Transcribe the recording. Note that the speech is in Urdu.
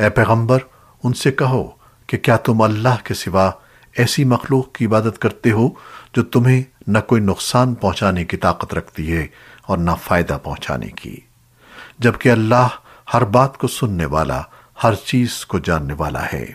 اے پیغمبر، ان سے کہو کہ کیا تم اللہ کے سوا ایسی مخلوق کی عبادت کرتے ہو جو تمہیں نہ کوئی نقصان پہنچانے کی طاقت رکھتی ہے اور نہ فائدہ پہنچانے کی؟ جبکہ اللہ ہر بات کو سننے والا، ہر چیز کو جاننے والا ہے۔